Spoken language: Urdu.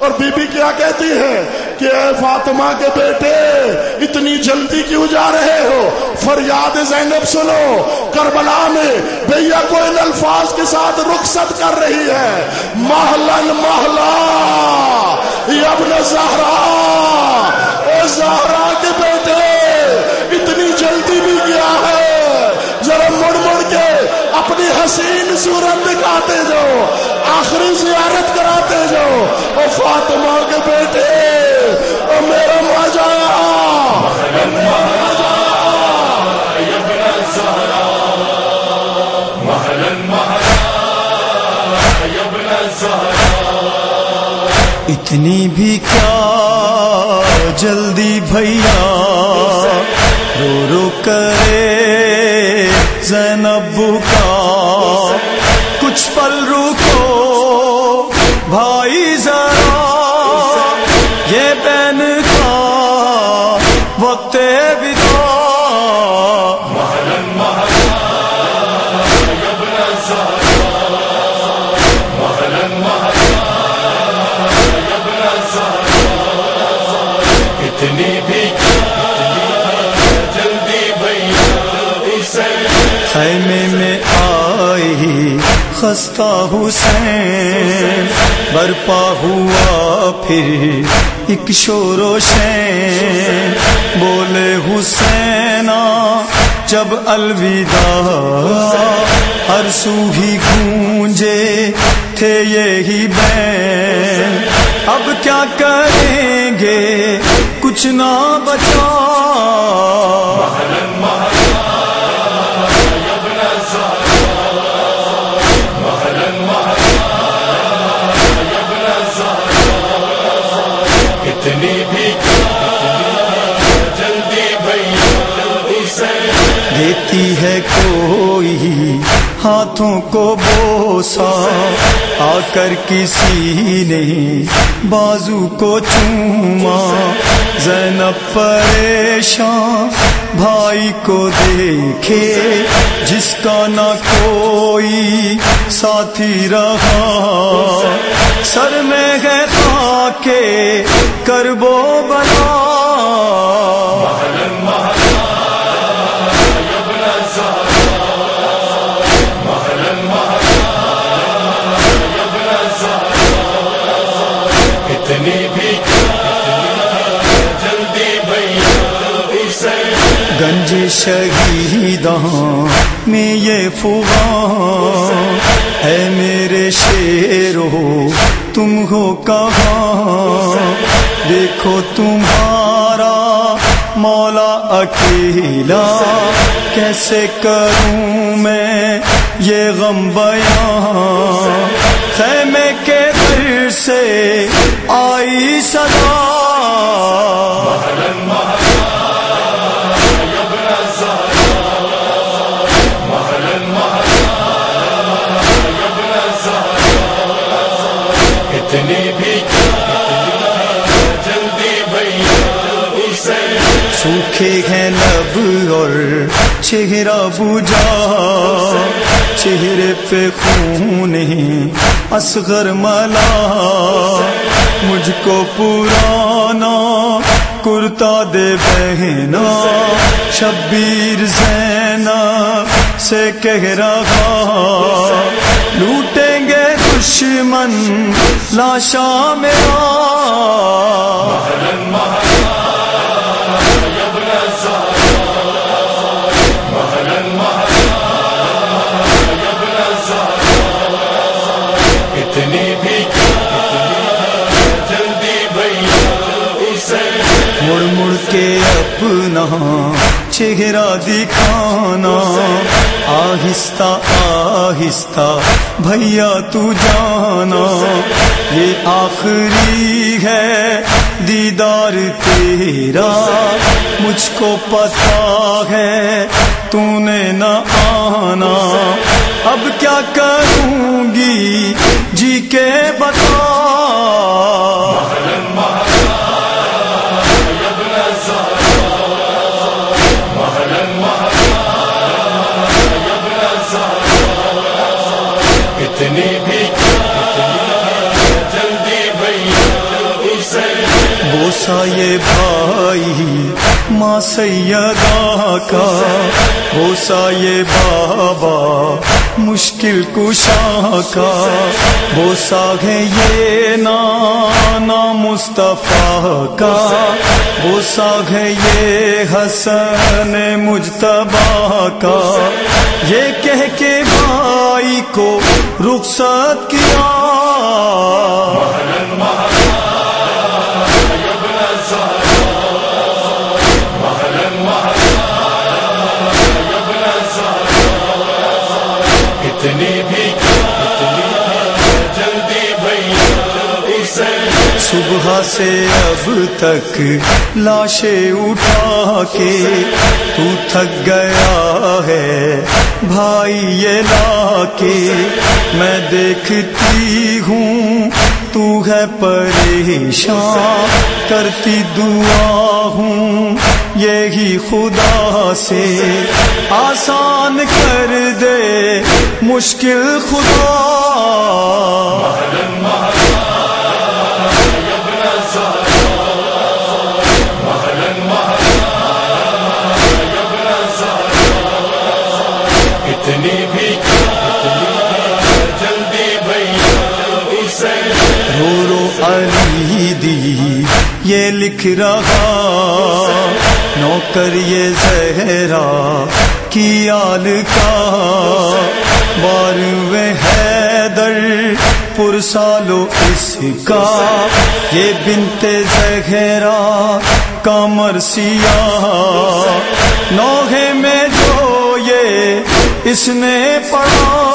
اور بی بی کیا کہتی ہے کہ اے فاطمہ کے بیٹے، اتنی جلدی کیوں جا رہے ہو؟ فریاد زینب سنو، کربلا میں بھیا کو ان الفاظ کے ساتھ رخصت کر رہی ہے۔ آخری زیارت کراتے جو۔ او فاطمہ کے بیٹے او میرا ماجا، اتنی بھی کیا جلدی بھیا، رو رو کرے زینب کا۔ کچھ پل رکو بھائی ذرا یہ بین کا وقت بتا اتنی بھی جلدی خیمے میں آئی خستہ حسین، برپا ہوا پھر ایک شور و شین۔ بولے حسینا جب الوداع ہر سو ہی گونجے تھے یہی بین۔ اب کیا کریں گے؟ کچھ نہ بچا۔ دیتی ہے کوئی ہاتھوں کو بوسا، آ کر کسی نے بازو کو چوما۔ زینب پریشان بھائی کو دیکھے، جس کا نہ کوئی ساتھی رہا۔ سر میں ہے کے کربو بنا۔ اتنی بھی گنج شہیداں میں یہ فواں ہے میرے شیرو، تم ہو کہاں؟ دیکھو تمہارا مولا اکیلا کیسے کروں میں یہ غم بیان خیمے کے دل سے آئی صدا اتنی بھی سوکھے ہیں لب اور چہرہ بجا چہرے پہ خون اصغر ملا مجھ کو پرانا کرتا دے بہنا۔ شبیر زینا سے کہہ رہا۔ لوٹیں گے دشمن لاشا میرا۔ اپنا چہرہ دکھانا۔ آہستہ آہستہ بھیا تو جانا۔ یہ آخری ہے دیدار تیرا۔ مجھ کو پتا ہے تو نے نہ آنا۔ اب کیا کروں گی؟ جی کے بتا ماں سیدا کا بوسا یہ بابا مشکل کشا کا بوسا ہے یہ نانا مصطفیٰ کا بوسا ہے یہ حسن مجتبا کا یہ کہہ کے بھائی کو رخصت کیا۔ صبح سے اب تک لاشیں اٹھا کے تو تھک گیا ہے۔ بھائی یہ لا کے میں دیکھتی ہوں۔ تو ہے پریشان، کرتی دعا ہوں۔ یہی خدا سے آسان کر دے مشکل خدا۔ رو علی دی یہ لکھ رہا۔ نوکر یہ زہرا کی آل کا۔ باروے حیدر پرسالو اس کا۔ یہ بنتے زہرا کمر سیاہ نوہے میں جو یہ اس نے پڑھا۔